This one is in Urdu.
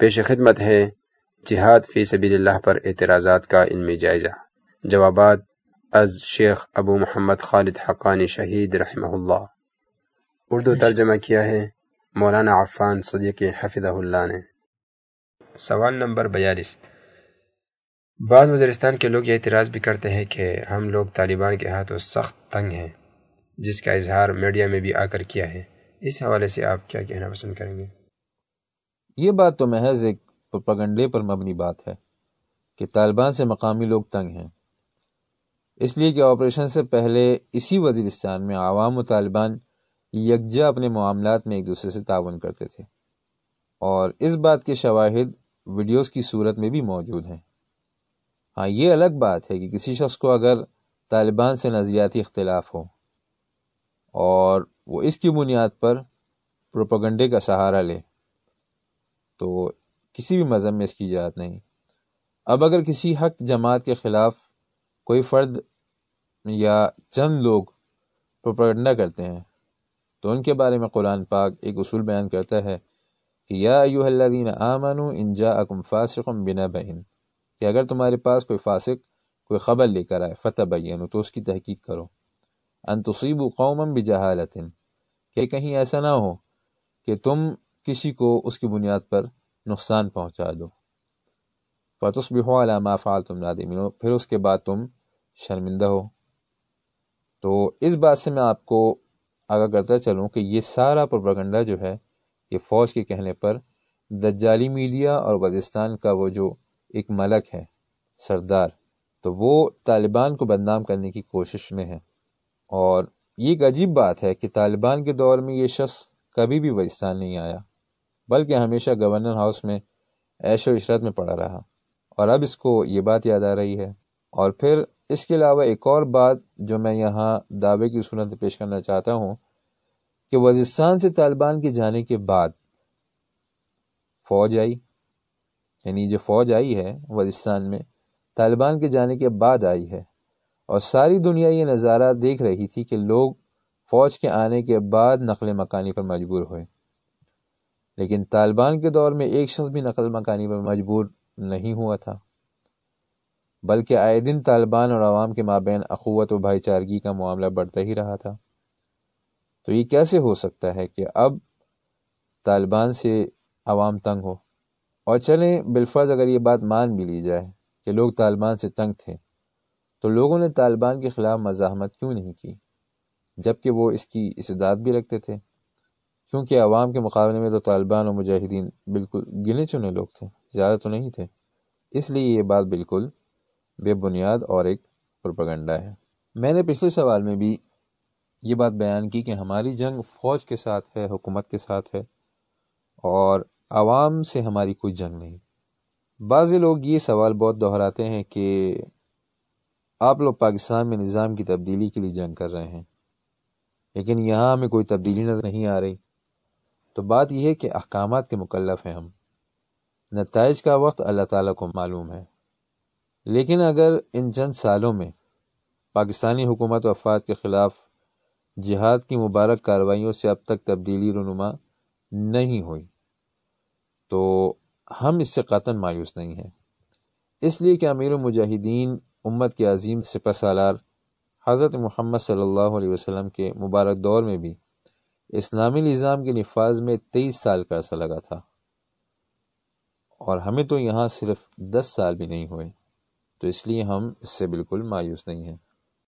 پیش خدمت ہے جہاد فی سبیل اللہ پر اعتراضات کا علمی جائزہ۔ جوابات از شیخ ابو محمد خالد حقانی شہید رحمہ اللہ۔ اردو ترجمہ کیا ہے مولانا عفان صدیق حفظہ اللہ نے۔ سوال نمبر بیالیس۔ بعض وزیرستان کے لوگ یہ اعتراض بھی کرتے ہیں کہ ہم لوگ طالبان کے ہاتھوں سخت تنگ ہیں، جس کا اظہار میڈیا میں بھی آ کر کیا ہے۔ اس حوالے سے آپ کیا کہنا پسند کریں گے؟ یہ بات تو محض ایک پگنڈے پر مبنی بات ہے کہ طالبان سے مقامی لوگ تنگ ہیں۔ اس لیے کہ آپریشن سے پہلے اسی وزیرستان میں عوام و طالبان یکجا اپنے معاملات میں ایک دوسرے سے تعاون کرتے تھے۔ اور اس بات کے شواہد ویڈیوز کی صورت میں بھی موجود ہیں۔ ہاں یہ الگ بات ہے کہ کسی شخص کو اگر طالبان سے نظریاتی اختلاف ہو اور وہ اس کی بنیاد پر پروپگنڈے کا سہارا لے تو کسی بھی مذہب میں اس کی اجازت نہیں۔ اب اگر کسی حق جماعت کے خلاف کوئی فرد یا چند لوگ پروپگنڈا کرتے ہیں، تو ان کے بارے میں قرآن پاک ایک اصول بیان کرتا ہے کہ یا ایوہ الذین آمنوا ان جاءکم فاسق بنا بہن کہ اگر تمہارے پاس کوئی فاسق کوئی خبر لے کر آئے فتح بین تو اس کی تحقیق کرو۔ ان تصیبوا قوما بجہالت کہ کہیں ایسا نہ ہو کہ تم کسی کو اس کی بنیاد پر نقصان پہنچا دو۔ فتصبحوا على ما فعلتم نادمین پھر اس کے بعد تم شرمندہ ہو۔ تو اس بات سے میں آپ کو آگاہ کرتا چلوں کہ یہ سارا پروپگنڈا جو ہے، یہ فوج کے کہنے پر دجالی میڈیا اور وزستان کا وہ جو ایک ملک ہے، سردار، تو وہ طالبان کو بدنام کرنے کی کوشش میں ہے۔ اور یہ ایک عجیب بات ہے کہ طالبان کے دور میں یہ شخص کبھی بھی وزستان نہیں آیا۔ بلکہ ہمیشہ گورنر ہاؤس میں عیش و عشرت میں پڑا رہا۔ اور اب اس کو یہ بات یاد آ رہی ہے۔ اور پھر اس کے علاوہ ایک اور بات جو میں یہاں دعوے کی صورت پیش کرنا چاہتا ہوں کہ وزستان سے طالبان کے جانے کے بعد فوج آئی۔ یعنی جو فوج آئی ہے وزستان میں، طالبان کے جانے کے بعد آئی ہے۔ اور ساری دنیا یہ نظارہ دیکھ رہی تھی کہ لوگ فوج کے آنے کے بعد نقل مکانی پر مجبور ہوئے۔ لیکن طالبان کے دور میں ایک شخص بھی نقل مکانی پر مجبور نہیں ہوا تھا، بلکہ آئے دن طالبان اور عوام کے مابین اخوت و بھائی چارگی کا معاملہ بڑھتا ہی رہا تھا۔ تو یہ کیسے ہو سکتا ہے کہ اب طالبان سے عوام تنگ ہو؟ اور چلیں، بالفرض اگر یہ بات مان بھی لی جائے کہ لوگ طالبان سے تنگ تھے، تو لوگوں نے طالبان کے خلاف مزاحمت کیوں نہیں کی؟ جبکہ وہ اس کی استداد بھی رکھتے تھے۔ کیونکہ عوام کے مقابلے میں تو طالبان اور مجاہدین بالکل گنے چنے لوگ تھے، زیادہ تو نہیں تھے۔ اس لیے یہ بات بالکل بے بنیاد اور ایک پروپگنڈا ہے۔ میں نے پچھلے سوال میں بھی یہ بات بیان کی کہ ہماری جنگ فوج کے ساتھ ہے، حکومت کے ساتھ ہے، اور عوام سے ہماری کوئی جنگ نہیں۔ بعض لوگ یہ سوال بہت دہراتے ہیں کہ آپ لوگ پاکستان میں نظام کی تبدیلی کے لیے جنگ کر رہے ہیں، لیکن یہاں ہمیں کوئی تبدیلی نظر نہیں آ رہی۔ تو بات یہ ہے کہ احکامات کے مکلف ہیں ہم۔ نتائج کا وقت اللہ تعالیٰ کو معلوم ہے۔ لیکن اگر ان چند سالوں میں پاکستانی حکومت و افراد کے خلاف جہاد کی مبارک کارروائیوں سے اب تک تبدیلی رونما نہیں ہوئی، تو ہم اس سے قطن مایوس نہیں ہیں۔ اس لیے کہ امیر المجاہدین امت کے عظیم سپہ سالار حضرت محمد صلی اللہ علیہ وسلم کے مبارک دور میں بھی اسلامی نظام کے نفاذ میں تیئیس سال کا عرصہ لگا تھا۔ اور ہمیں تو یہاں صرف دس سال بھی نہیں ہوئے، تو اس لیے ہم اس سے بالکل مایوس نہیں ہیں۔